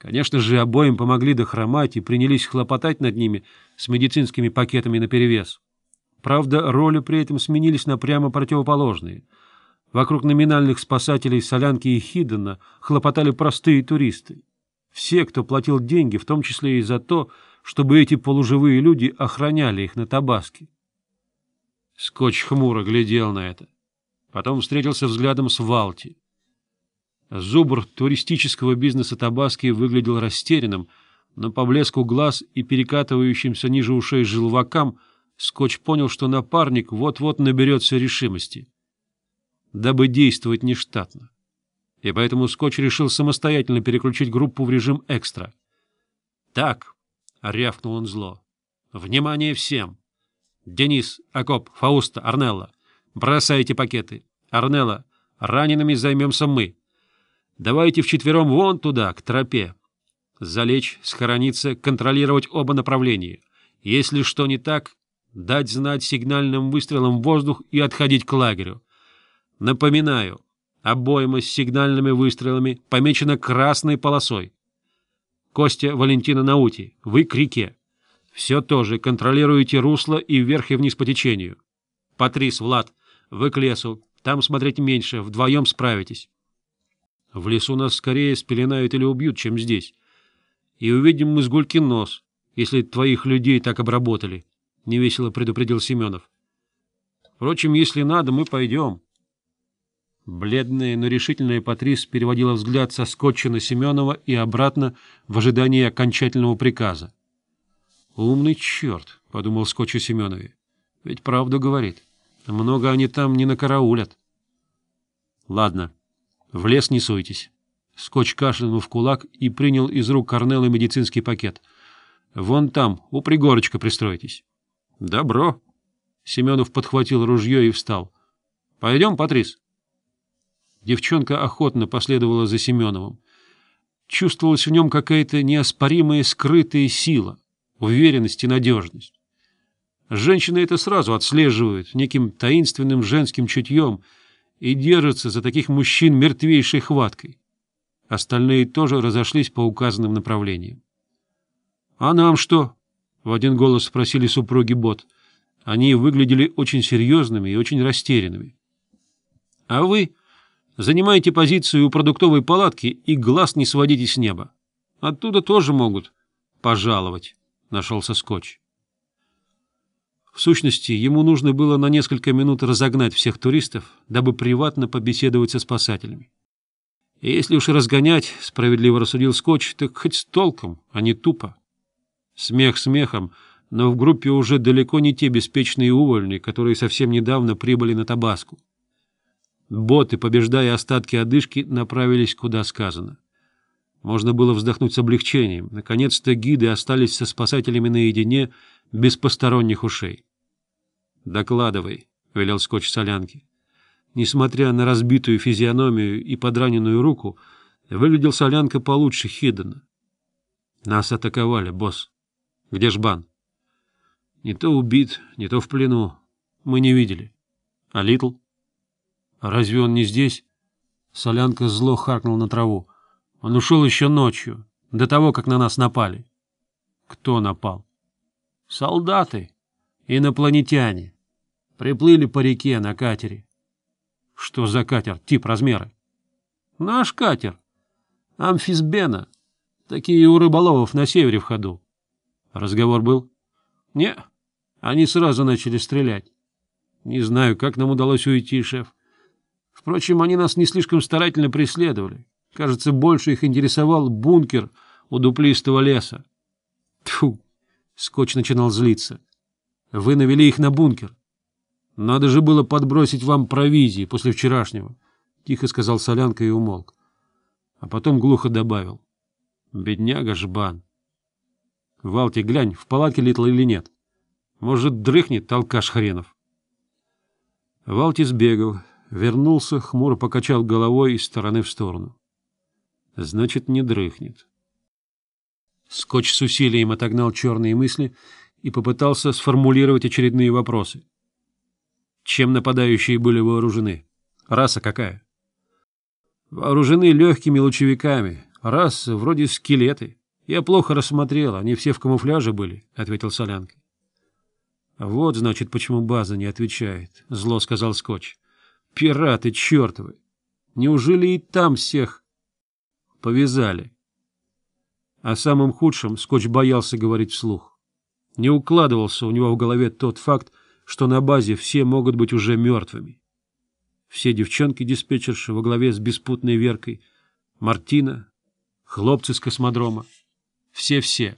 Конечно же, обоим помогли дохромать и принялись хлопотать над ними с медицинскими пакетами наперевес. Правда, роли при этом сменились на прямо противоположные. Вокруг номинальных спасателей Солянки и Хиддена хлопотали простые туристы. Все, кто платил деньги, в том числе и за то, чтобы эти полуживые люди охраняли их на Табаске. Скотч хмуро глядел на это. Потом встретился взглядом с Валти. Зубр туристического бизнеса Табаски выглядел растерянным, но по блеску глаз и перекатывающимся ниже ушей желвакам Скотч понял, что напарник вот-вот наберется решимости, дабы действовать нештатно. И поэтому Скотч решил самостоятельно переключить группу в режим экстра. «Так», — рявкнул он зло, — «внимание всем! Денис, Акоп, Фауста, Арнелла, бросайте пакеты! Арнелла, ранеными займемся мы!» Давайте вчетвером вон туда, к тропе. Залечь, схорониться, контролировать оба направления. Если что не так, дать знать сигнальным выстрелом в воздух и отходить к лагерю. Напоминаю, обойма с сигнальными выстрелами помечена красной полосой. Костя Валентина Наути, вы к реке. Все тоже контролируете русло и вверх и вниз по течению. Патрис, Влад, вы к лесу, там смотреть меньше, вдвоем справитесь. В лесу нас скорее спеленают или убьют, чем здесь. И увидим мы с гульки нос, если твоих людей так обработали, — невесело предупредил Семенов. Впрочем, если надо, мы пойдем. Бледная, но решительная Патрис переводила взгляд со скотча на Семенова и обратно в ожидании окончательного приказа. «Умный черт», — подумал скотч о Семенове, — «ведь правду говорит. Много они там не накараулят». «Ладно», «В лес не суйтесь». Скотч кашлянул в кулак и принял из рук Корнелла медицинский пакет. «Вон там, у пригорочка пристроитесь. «Добро». Семенов подхватил ружье и встал. «Пойдем, Патрис». Девчонка охотно последовала за Семеновым. Чувствовалась в нем какая-то неоспоримая скрытая сила, уверенность и надежность. Женщины это сразу отслеживают неким таинственным женским чутьем — и держится за таких мужчин мертвейшей хваткой. Остальные тоже разошлись по указанным направлениям. — А нам что? — в один голос спросили супруги Бот. Они выглядели очень серьезными и очень растерянными. — А вы занимаете позицию у продуктовой палатки и глаз не сводите с неба. Оттуда тоже могут пожаловать, — нашелся скотч. В сущности, ему нужно было на несколько минут разогнать всех туристов, дабы приватно побеседовать со спасателями. И если уж разгонять, справедливо рассудил Скотч, так хоть с толком, а не тупо. Смех смехом, но в группе уже далеко не те беспечные увольни, которые совсем недавно прибыли на Табаску. Боты, побеждая остатки одышки, направились куда сказано. Можно было вздохнуть с облегчением. Наконец-то гиды остались со спасателями наедине — без посторонних ушей. «Докладывай», — велел скотч солянки. Несмотря на разбитую физиономию и подраненную руку, выглядел солянка получше Хиддена. «Нас атаковали, босс. Где Жбан?» «Не то убит, не то в плену. Мы не видели. А Литл?» Разве он не здесь?» Солянка зло харкнул на траву. «Он ушел еще ночью, до того, как на нас напали». «Кто напал?» Солдаты, инопланетяне, приплыли по реке на катере. Что за катер, тип, размеры? Наш катер. Амфисбена. Такие у рыболовов на севере в ходу. Разговор был? Не, они сразу начали стрелять. Не знаю, как нам удалось уйти, шеф. Впрочем, они нас не слишком старательно преследовали. Кажется, больше их интересовал бункер у дуплистого леса. Тьфу, Скотч начинал злиться. «Вы навели их на бункер. Надо же было подбросить вам провизии после вчерашнего», — тихо сказал Солянка и умолк. А потом глухо добавил. «Бедняга жбан». «Валти, глянь, в палатке Литл или нет? Может, дрыхнет Толкаш хренов?» Валти сбегал, вернулся, хмуро покачал головой из стороны в сторону. «Значит, не дрыхнет». Скотч с усилием отогнал черные мысли и попытался сформулировать очередные вопросы. Чем нападающие были вооружены? Раса какая? Вооружены легкими лучевиками. Раса вроде скелеты. Я плохо рассмотрел, они все в камуфляже были, — ответил Солянка. Вот, значит, почему база не отвечает, — зло сказал Скотч. Пираты чертовы! Неужели и там всех повязали? — о самом худшем Скотч боялся говорить вслух. Не укладывался у него в голове тот факт, что на базе все могут быть уже мертвыми. Все девчонки-диспетчерши во главе с беспутной Веркой, Мартина, хлопцы с космодрома, все-все.